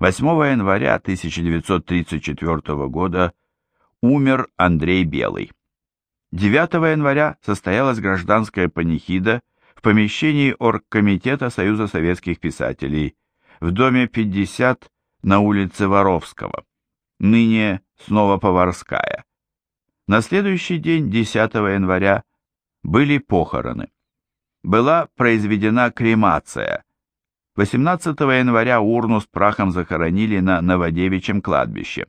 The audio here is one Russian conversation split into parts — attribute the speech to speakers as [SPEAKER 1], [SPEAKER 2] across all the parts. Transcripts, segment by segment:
[SPEAKER 1] 8 января 1934 года умер Андрей Белый. 9 января состоялась гражданская панихида в помещении Оргкомитета Союза советских писателей в доме 50 на улице Воровского, ныне снова Поварская. На следующий день, 10 января, были похороны. Была произведена кремация. 18 января урну с прахом захоронили на Новодевичьем кладбище.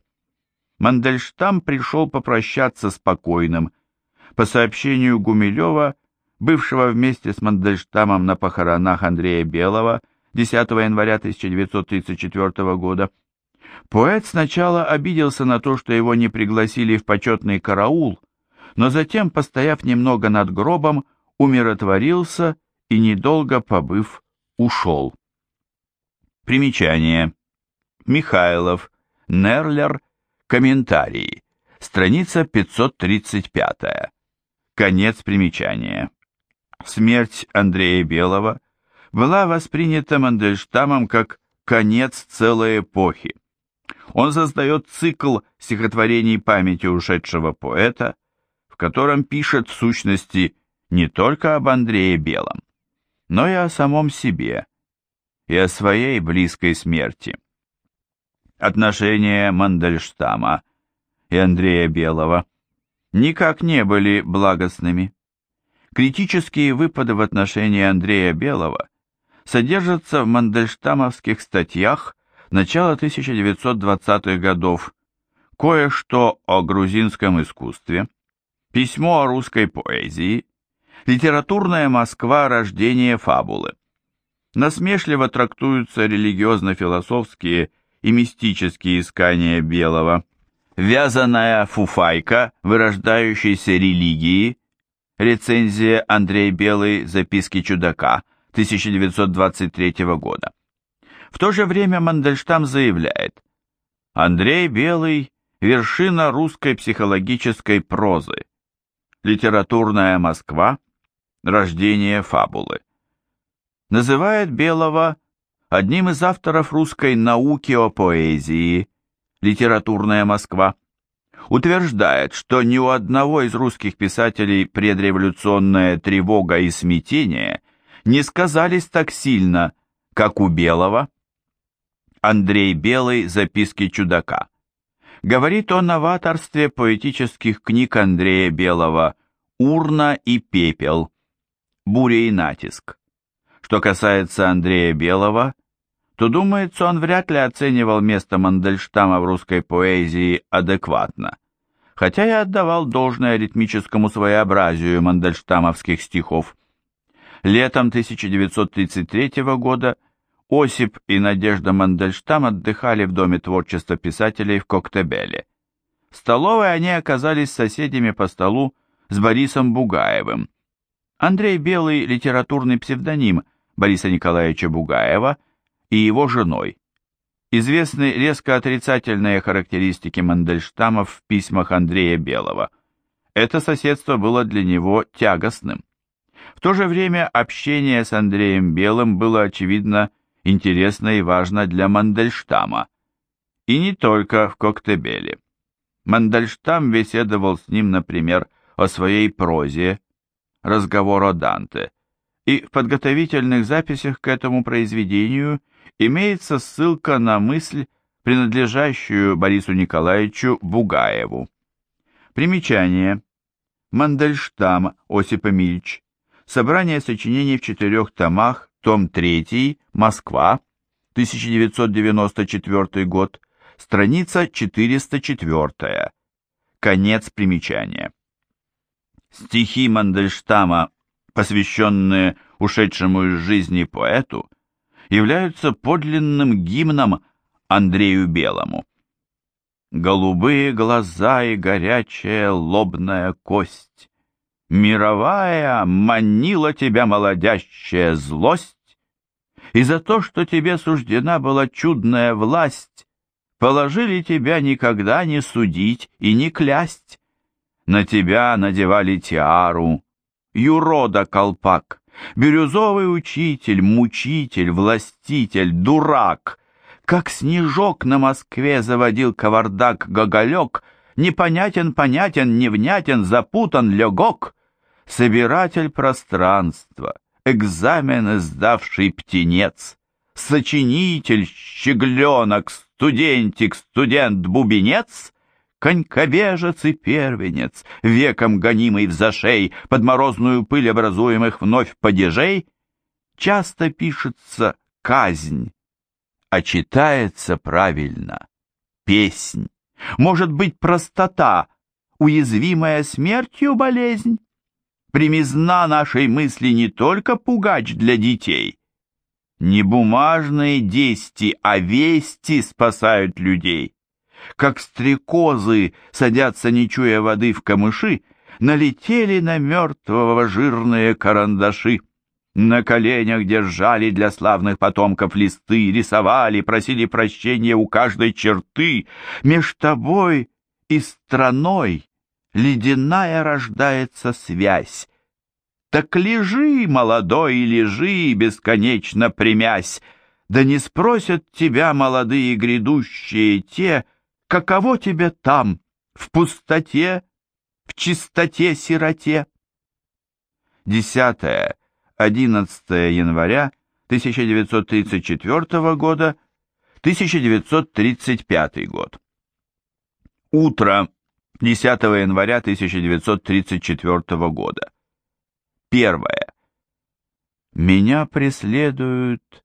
[SPEAKER 1] Мандельштам пришел попрощаться с покойным. По сообщению Гумилева, бывшего вместе с Мандельштамом на похоронах Андрея Белого 10 января 1934 года, поэт сначала обиделся на то, что его не пригласили в почетный караул, но затем, постояв немного над гробом, умиротворился и, недолго побыв, ушел. Примечание. Михайлов, Нерлер, комментарии. Страница 535. Конец примечания. Смерть Андрея Белого была воспринята Мандельштамом как конец целой эпохи. Он создает цикл стихотворений памяти ушедшего поэта, в котором пишет в сущности не только об Андрее Белом, но и о самом себе и о своей близкой смерти. Отношения Мандельштама и Андрея Белого никак не были благостными. Критические выпады в отношении Андрея Белого содержатся в мандельштамовских статьях начала 1920-х годов, кое-что о грузинском искусстве, письмо о русской поэзии, литературная Москва рождение фабулы. Насмешливо трактуются религиозно-философские и мистические искания Белого, вязаная фуфайка вырождающейся религии, рецензия Андрей Белый «Записки чудака» 1923 года. В то же время Мандельштам заявляет, Андрей Белый – вершина русской психологической прозы, литературная Москва, рождение фабулы. Называет Белого одним из авторов русской науки о поэзии, литературная Москва, утверждает, что ни у одного из русских писателей предреволюционная тревога и смятение не сказались так сильно, как у Белого. Андрей Белый «Записки чудака». Говорит о новаторстве поэтических книг Андрея Белого «Урна и пепел», «Буря и натиск». Что касается Андрея Белого, то, думается, он вряд ли оценивал место Мандельштама в русской поэзии адекватно, хотя и отдавал должное ритмическому своеобразию мандельштамовских стихов. Летом 1933 года Осип и Надежда Мандельштам отдыхали в Доме творчества писателей в Коктебеле. В столовой они оказались соседями по столу с Борисом Бугаевым. Андрей Белый – литературный псевдоним Бориса Николаевича Бугаева и его женой. Известны резко отрицательные характеристики Мандельштама в письмах Андрея Белого. Это соседство было для него тягостным. В то же время общение с Андреем Белым было, очевидно, интересно и важно для Мандельштама. И не только в Коктебеле. Мандельштам беседовал с ним, например, о своей прозе, разговор о Данте, и в подготовительных записях к этому произведению имеется ссылка на мысль, принадлежащую Борису Николаевичу Бугаеву. Примечание. Мандельштам Осип Эмильевич Собрание сочинений в четырех томах, том 3, Москва, 1994 год, страница 404. Конец примечания. Стихи Мандельштама, посвященные ушедшему из жизни поэту, являются подлинным гимном Андрею Белому. Голубые глаза и горячая лобная кость, Мировая манила тебя молодящая злость, И за то, что тебе суждена была чудная власть, Положили тебя никогда не судить и не клясть. На тебя надевали тиару, юрода колпак, Бирюзовый учитель, мучитель, властитель, дурак, Как снежок на Москве заводил кавардак Гоголек, Непонятен, понятен, невнятен, запутан, легок. Собиратель пространства, экзамены сдавший птенец, Сочинитель, щегленок, студентик, студент-бубенец, Конькобежец и первенец, веком гонимый в зашей, Под морозную пыль образуемых вновь падежей, Часто пишется казнь, а читается правильно песнь. Может быть простота, уязвимая смертью болезнь? Примизна нашей мысли не только пугач для детей. Не бумажные дести, а вести спасают людей. Как стрекозы садятся, не чуя воды в камыши, налетели на мертвого жирные карандаши. На коленях держали для славных потомков листы, рисовали, просили прощения у каждой черты. Меж тобой и страной ледяная рождается связь. Так лежи, молодой, лежи, бесконечно примясь, да не спросят тебя молодые грядущие те, каково тебе там, в пустоте, в чистоте сироте. Десятое. 11 января 1934 года, 1935 год. Утро 10 января 1934 года. Первое. Меня преследуют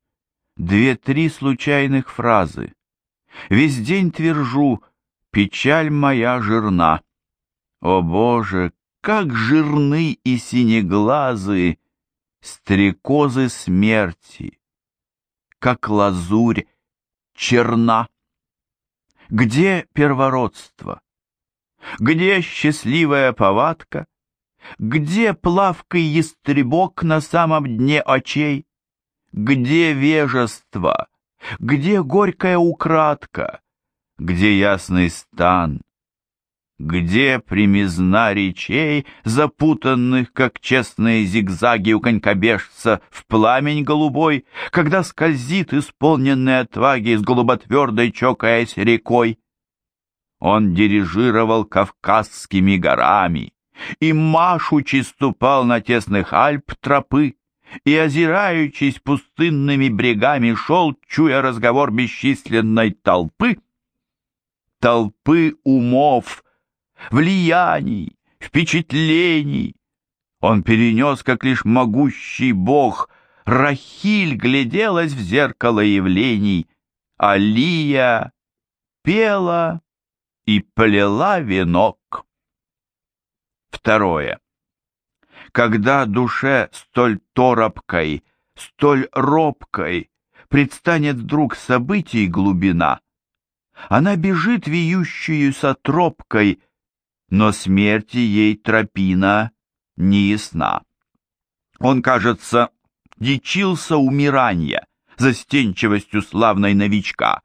[SPEAKER 1] две-три случайных фразы. Весь день твержу «Печаль моя жирна». О Боже, как жирны и синеглазы стрекозы смерти, как лазурь черна. Где первородство? Где счастливая повадка? Где плавкой ястребок на самом дне очей? Где вежество? Где горькая украдка? Где ясный стан? Где примизна речей, запутанных, как честные зигзаги у конькобежца, в пламень голубой, когда скользит исполненный отваги с голуботвердой чокаясь рекой? Он дирижировал Кавказскими горами, и машучи ступал на тесных Альп тропы, и, озираючись пустынными брегами, шел, чуя разговор бесчисленной толпы, толпы умов, влияний, впечатлений. Он перенес, как лишь могущий бог, Рахиль гляделась в зеркало явлений, Алия пела и плела венок. Второе. Когда душе столь торопкой, столь робкой предстанет вдруг событий глубина, она бежит виющуюся тропкой но смерти ей тропина не ясна. Он, кажется, дичился умирания, застенчивостью славной новичка,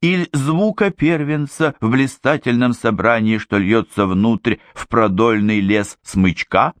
[SPEAKER 1] или звука первенца в блистательном собрании, что льется внутрь в продольный лес смычка,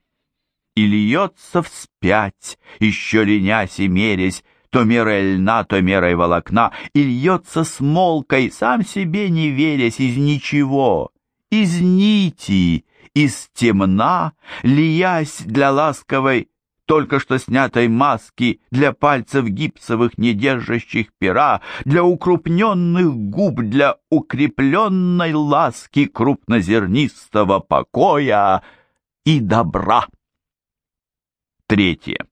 [SPEAKER 1] и льется вспять, еще ленясь и мерясь, то мерой льна, то мерой волокна, и льется с молкой, сам себе не верясь из ничего, из нити, из темна, лиясь для ласковой, только что снятой маски, для пальцев гипсовых, не держащих пера, для укрупненных губ, для укрепленной ласки крупнозернистого покоя и добра. Третье.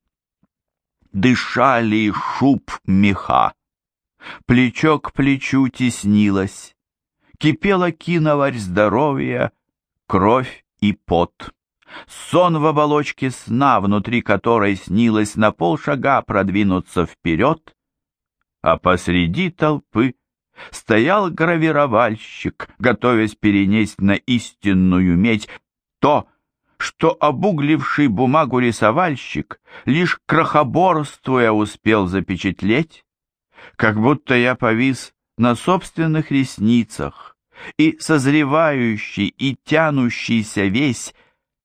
[SPEAKER 1] Дышали шуб меха, плечо к плечу теснилось, кипела киноварь здоровья, кровь и пот. Сон в оболочке сна, внутри которой снилось на полшага продвинуться вперед, а посреди толпы стоял гравировальщик, готовясь перенесть на истинную медь то, что обугливший бумагу рисовальщик лишь крохоборствуя успел запечатлеть, как будто я повис на собственных ресницах, и созревающий и тянущийся весь,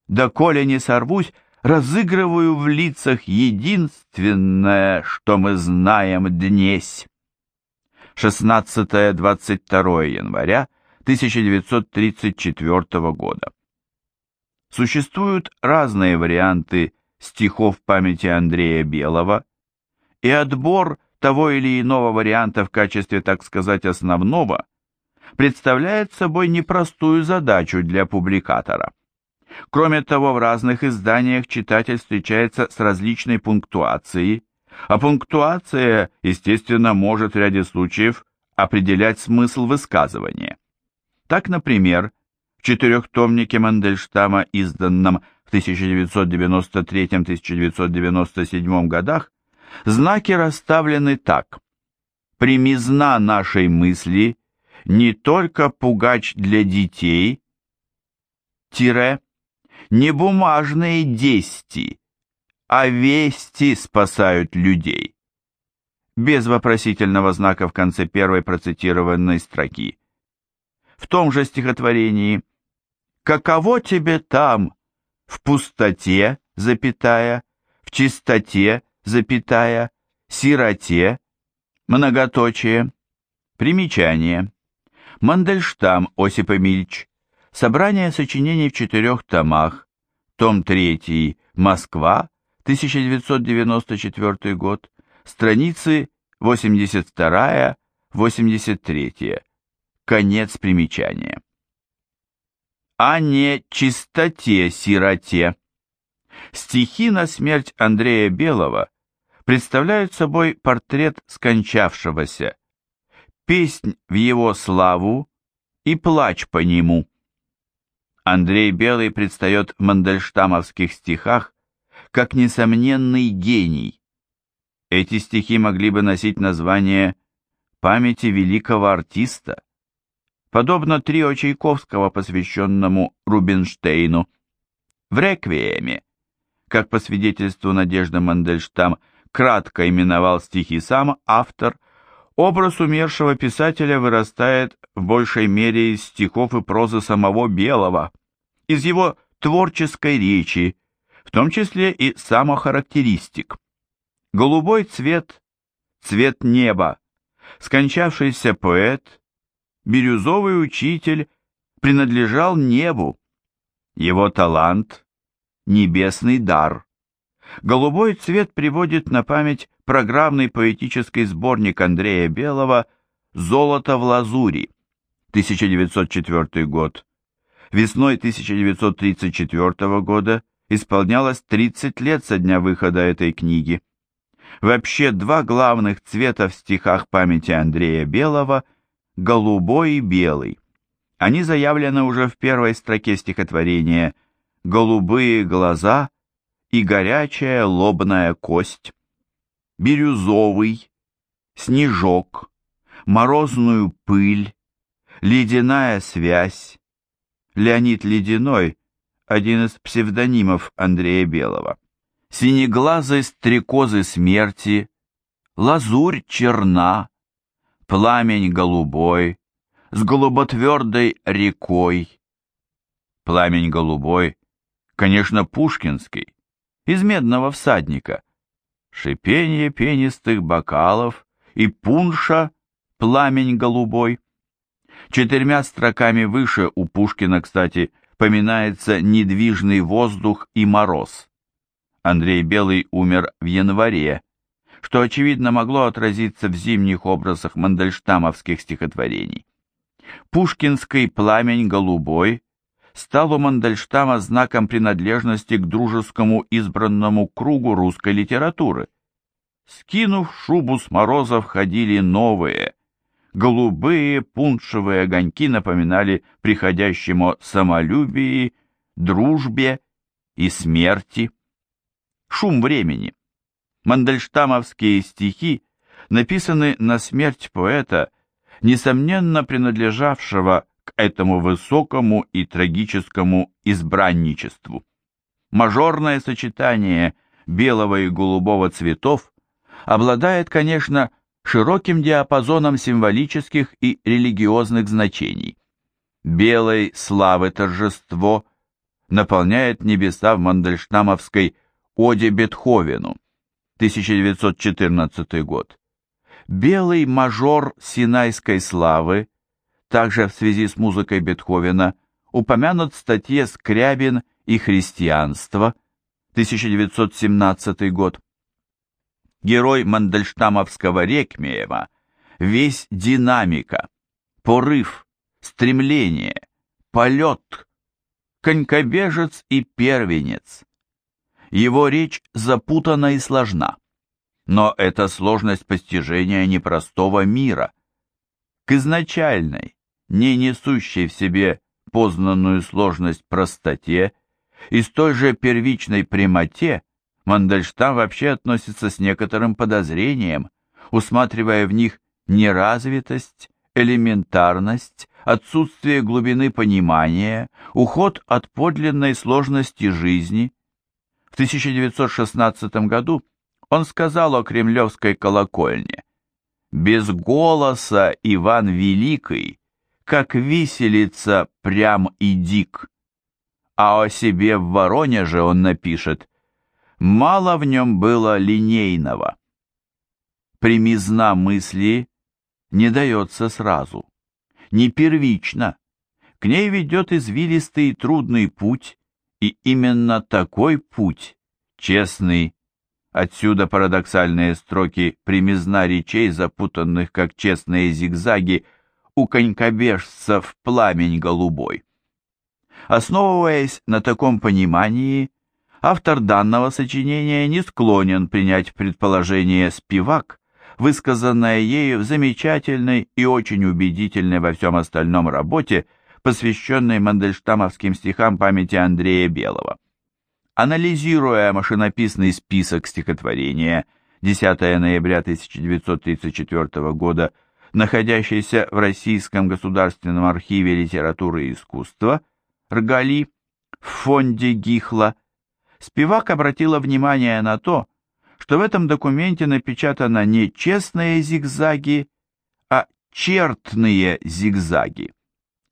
[SPEAKER 1] доколе не сорвусь, разыгрываю в лицах единственное, что мы знаем днесь. 16-22 января 1934 года. Существуют разные варианты стихов памяти Андрея Белого, и отбор того или иного варианта в качестве, так сказать, основного представляет собой непростую задачу для публикатора. Кроме того, в разных изданиях читатель встречается с различной пунктуацией, а пунктуация, естественно, может в ряде случаев определять смысл высказывания. Так, например, четырехтомнике Мандельштама, изданном в 1993-1997 годах, знаки расставлены так. Примизна нашей мысли не только пугач для детей, тире, не бумажные дести, а вести спасают людей. Без вопросительного знака в конце первой процитированной строки. В том же стихотворении «Каково тебе там, в пустоте, запятая, в чистоте, запятая, сироте, многоточие, примечание». Мандельштам Осип Эмильч. Собрание сочинений в четырех томах. Том 3. Москва. 1994 год. Страницы 82-83. Конец примечания. А не чистоте сироте. Стихи на смерть Андрея Белого представляют собой портрет скончавшегося, песнь в его славу и плач по нему. Андрей Белый предстает в мандельштамовских стихах как несомненный гений. Эти стихи могли бы носить название «Памяти великого артиста», подобно трио Чайковского, посвященному Рубинштейну. В «Реквиеме», как по свидетельству Надежды Мандельштам кратко именовал стихи сам автор – Образ умершего писателя вырастает в большей мере из стихов и прозы самого Белого, из его творческой речи, в том числе и самохарактеристик. Голубой цвет, цвет неба, скончавшийся поэт, бирюзовый учитель принадлежал небу, его талант – небесный дар. Голубой цвет приводит на память программный поэтический сборник Андрея Белого «Золото в лазури», 1904 год. Весной 1934 года исполнялось 30 лет со дня выхода этой книги. Вообще два главных цвета в стихах памяти Андрея Белого – голубой и белый. Они заявлены уже в первой строке стихотворения «Голубые глаза» и горячая лобная кость, бирюзовый, снежок, морозную пыль, ледяная связь. Леонид Ледяной – один из псевдонимов Андрея Белого. Синеглазые стрекозы смерти, лазурь черна, пламень голубой, с голуботвердой рекой. Пламень голубой, конечно, пушкинский, из «Медного всадника», шипение пенистых бокалов и пунша «Пламень голубой». Четырьмя строками выше у Пушкина, кстати, поминается недвижный воздух и мороз. Андрей Белый умер в январе, что, очевидно, могло отразиться в зимних образах мандельштамовских стихотворений. Пушкинский «Пламень голубой» стал у Мандельштама знаком принадлежности к дружескому избранному кругу русской литературы. Скинув шубу с морозов, ходили новые. Голубые пуншевые огоньки напоминали приходящему самолюбии, дружбе и смерти. Шум времени. Мандельштамовские стихи написаны на смерть поэта, несомненно принадлежавшего к этому высокому и трагическому избранничеству. Мажорное сочетание белого и голубого цветов обладает, конечно, широким диапазоном символических и религиозных значений. Белой славы торжество наполняет небеса в Мандельштамовской «Оде Бетховену» 1914 год. Белый мажор Синайской славы, также в связи с музыкой Бетховена, упомянут в статье «Скрябин и христианство», 1917 год. Герой Мандельштамовского реквиема, весь динамика, порыв, стремление, полет, конькобежец и первенец. Его речь запутана и сложна, но это сложность постижения непростого мира. К изначальной, не несущей в себе познанную сложность простоте и столь же первичной прямоте Мандельштам вообще относится с некоторым подозрением, усматривая в них неразвитость, элементарность, отсутствие глубины понимания, уход от подлинной сложности жизни. В 1916 году он сказал о кремлевской колокольне «Без голоса Иван Великий, как виселица прям и дик». А о себе в Воронеже он напишет «Мало в нем было линейного». Примизна мысли не дается сразу не первична. К ней ведет извилистый и трудный путь, и именно такой путь, честный, отсюда парадоксальные строки примизна речей, запутанных, как честные зигзаги, у в пламень голубой. Основываясь на таком понимании, автор данного сочинения не склонен принять предположение «спивак», высказанная ею в замечательной и очень убедительной во всем остальном работе, посвященной мандельштамовским стихам памяти Андрея Белого. Анализируя машинописный список стихотворения 10 ноября 1934 года, находящийся в Российском государственном архиве литературы и искусства, РГАЛИ, в фонде Гихла, Спивак обратила внимание на то, что в этом документе напечатано не честные зигзаги, а чертные зигзаги.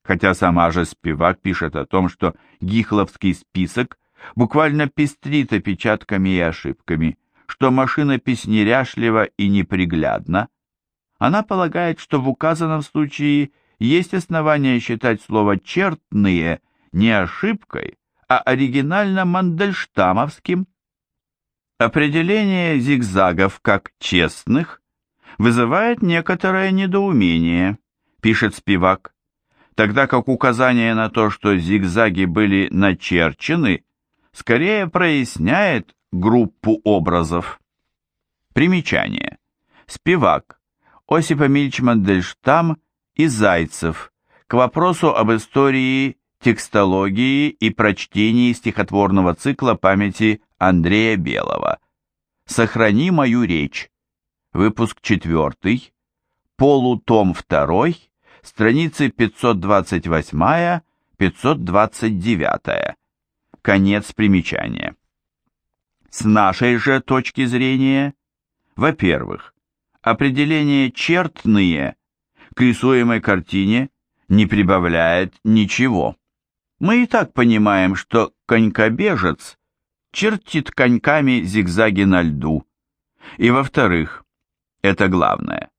[SPEAKER 1] Хотя сама же Спивак пишет о том, что гихловский список буквально пестрит опечатками и ошибками, что машинопись неряшлива и неприглядна, она полагает, что в указанном случае есть основания считать слово «чертные» не ошибкой, а оригинально мандельштамовским – Определение зигзагов как честных вызывает некоторое недоумение, пишет Спивак, тогда как указание на то, что зигзаги были начерчены, скорее проясняет группу образов. Примечание. Спивак. Осип Эмильч Мандельштам и Зайцев. К вопросу об истории текстологии и прочтении стихотворного цикла памяти Андрея Белого. «Сохрани мою речь». Выпуск 4, полутом 2, страницы 528-529. Конец примечания. С нашей же точки зрения, во-первых, определение «чертные» к рисуемой картине не прибавляет ничего. Мы и так понимаем, что конькобежец чертит коньками зигзаги на льду. И во-вторых, это главное,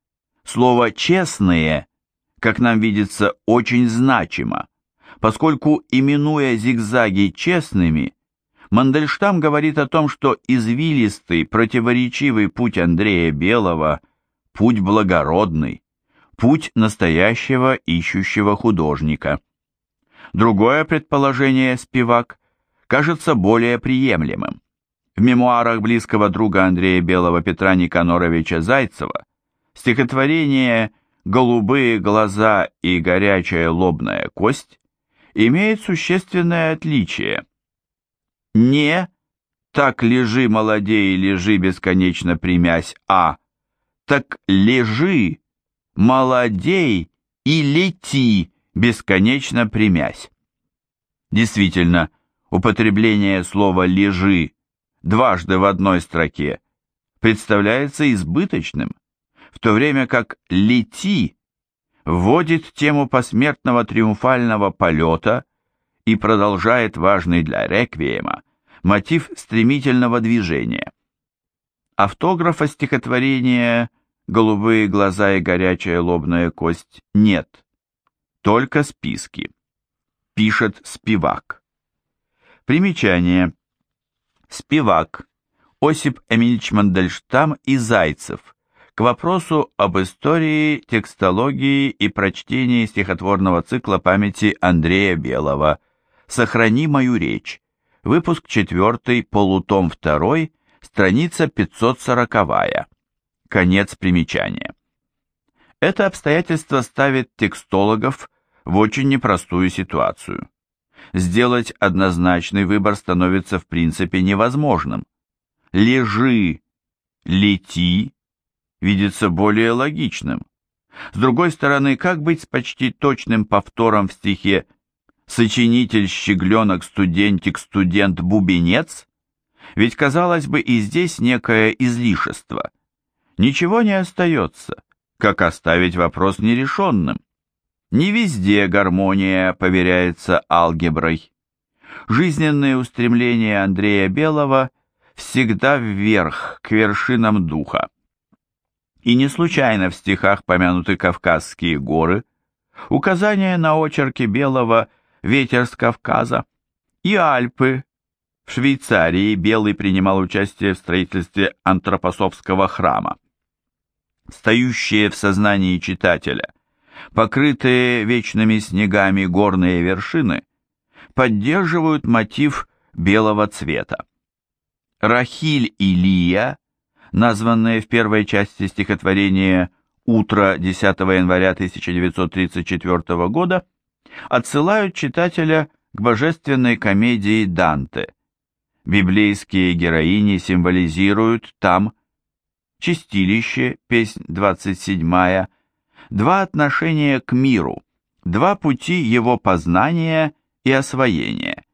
[SPEAKER 1] слово «честные», как нам видится, очень значимо, поскольку, именуя зигзаги честными, Мандельштам говорит о том, что извилистый, противоречивый путь Андрея Белого – путь благородный, путь настоящего ищущего художника. Другое предположение Спивак кажется более приемлемым. В мемуарах близкого друга Андрея Белого Петра Никаноровича Зайцева стихотворение «Голубые глаза и горячая лобная кость» имеет существенное отличие. Не «так лежи, молодей, лежи, бесконечно примясь, а» «так лежи, молодей и лети, бесконечно примясь». Действительно, употребление слова «лежи» дважды в одной строке представляется избыточным, в то время как «лети» вводит тему посмертного триумфального полета и продолжает важный для реквиема мотив стремительного движения. Автографа стихотворения голубые глаза и горячая лобная кость нет. Только списки. Пишет Спивак. Примечание. Спивак. Осип Эмильевич Мандельштам и Зайцев. К вопросу об истории, текстологии и прочтении стихотворного цикла памяти Андрея Белого. «Сохрани мою речь». Выпуск 4, полутом 2, страница 540. Конец примечания. Это обстоятельство ставит текстологов в очень непростую ситуацию. Сделать однозначный выбор становится в принципе невозможным. «Лежи, лети» видится более логичным. С другой стороны, как быть с почти точным повтором в стихе «Сочинитель, щегленок, студентик, студент, бубенец»? Ведь, казалось бы, и здесь некое излишество. Ничего не остается, как оставить вопрос нерешенным. Не везде гармония поверяется алгеброй. Жизненные устремления Андрея Белого всегда вверх, к вершинам духа. И не случайно в стихах помянуты Кавказские горы, указания на очерке Белого «Ветер с Кавказа» и Альпы. В Швейцарии Белый принимал участие в строительстве антропосовского храма. Стоящие в сознании читателя, покрытые вечными снегами горные вершины, поддерживают мотив белого цвета. Рахиль и Лия названные в первой части стихотворения «Утро 10 января 1934 года», отсылают читателя к божественной комедии Данте. Библейские героини символизируют там чистилище, песнь 27, два отношения к миру, два пути его познания и освоения,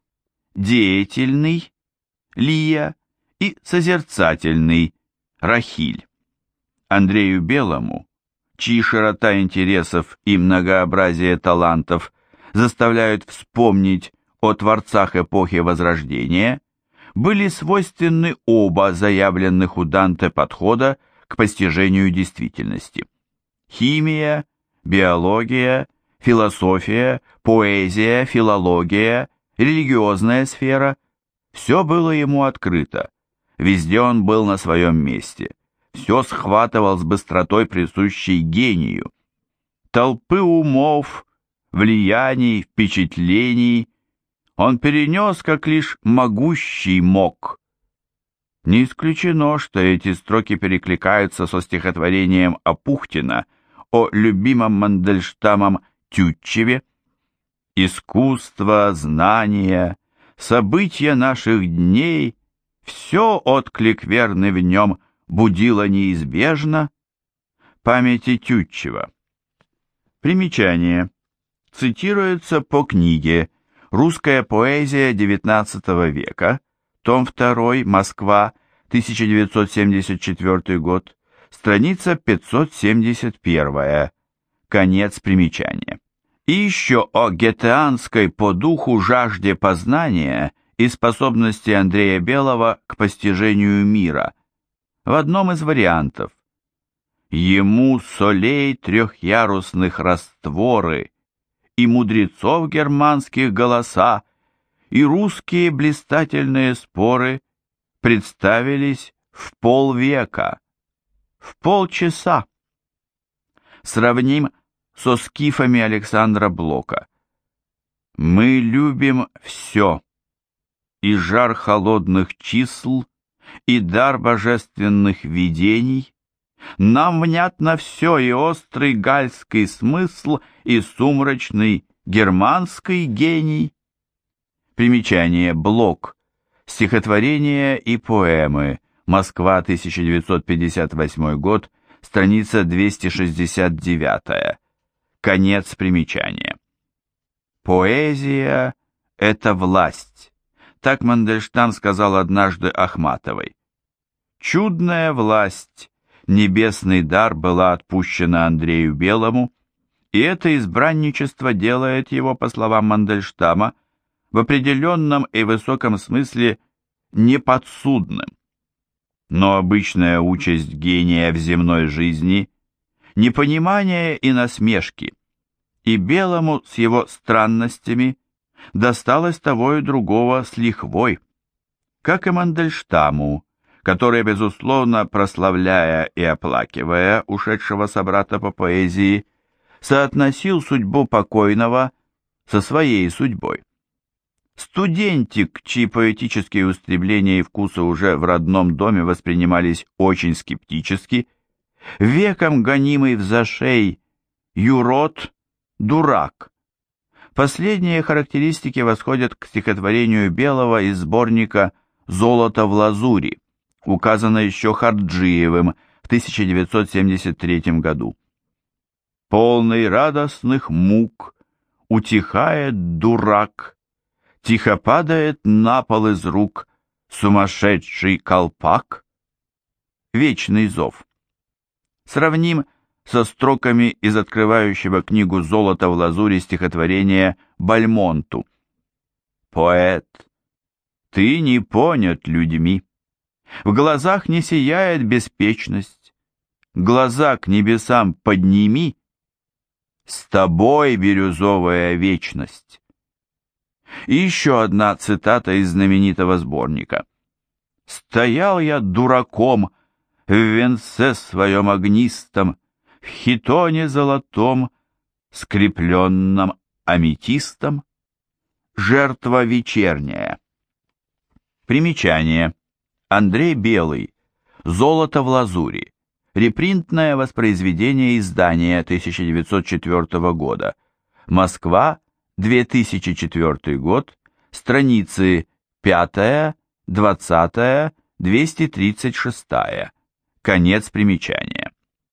[SPEAKER 1] деятельный, Лия, и созерцательный, Рахиль. Андрею Белому, чьи широта интересов и многообразие талантов заставляют вспомнить о творцах эпохи Возрождения, были свойственны оба заявленных у Данте подхода к постижению действительности. Химия, биология, философия, поэзия, филология, религиозная сфера – все было ему открыто, Везде он был на своем месте. Все схватывал с быстротой, присущей гению. Толпы умов, влияний, впечатлений он перенес, как лишь могущий мог. Не исключено, что эти строки перекликаются со стихотворением Апухтина о любимом Мандельштамом Тютчеве. «Искусство, знания, события наших дней — все отклик верный в нем будило неизбежно памяти Тютчева. Примечание. Цитируется по книге «Русская поэзия XIX века», том 2, Москва, 1974 год, страница 571, конец примечания. И еще о гетеанской по духу жажде познания – и способности Андрея Белого к постижению мира. В одном из вариантов. Ему солей трехярусных растворы, и мудрецов германских голоса, и русские блистательные споры представились в полвека, в полчаса. Сравним со скифами Александра Блока. Мы любим все и жар холодных числ, и дар божественных видений, нам внятно все и острый гальский смысл, и сумрачный германский гений. Примечание Блок. Стихотворения и поэмы. Москва, 1958 год, страница 269. Конец примечания. Поэзия — это власть. Так Мандельштам сказал однажды Ахматовой. Чудная власть, небесный дар была отпущена Андрею Белому, и это избранничество делает его, по словам Мандельштама, в определенном и высоком смысле неподсудным. Но обычная участь гения в земной жизни – непонимание и насмешки, и Белому с его странностями досталось того и другого с лихвой, как и Мандельштаму, который, безусловно, прославляя и оплакивая ушедшего собрата по поэзии, соотносил судьбу покойного со своей судьбой. Студентик, чьи поэтические устремления и вкусы уже в родном доме воспринимались очень скептически, веком гонимый в зашей, юрод, дурак. Последние характеристики восходят к стихотворению Белого из сборника «Золото в лазури», указано еще Харджиевым в 1973 году. Полный радостных мук утихает дурак, тихо падает на пол из рук сумасшедший колпак. Вечный зов. Сравним со строками из открывающего книгу «Золото в лазури» стихотворения Бальмонту. Поэт, ты не понят людьми. В глазах не сияет беспечность. Глаза к небесам подними. С тобой бирюзовая вечность. И еще одна цитата из знаменитого сборника. «Стоял я дураком в венце своем огнистом, в хитоне золотом, скрепленном аметистом, жертва вечерняя». Примечание. Андрей Белый. Золото в лазури. Репринтное воспроизведение издания 1904 года. Москва, 2004 год. Страницы 5, 20, 236. Конец примечания.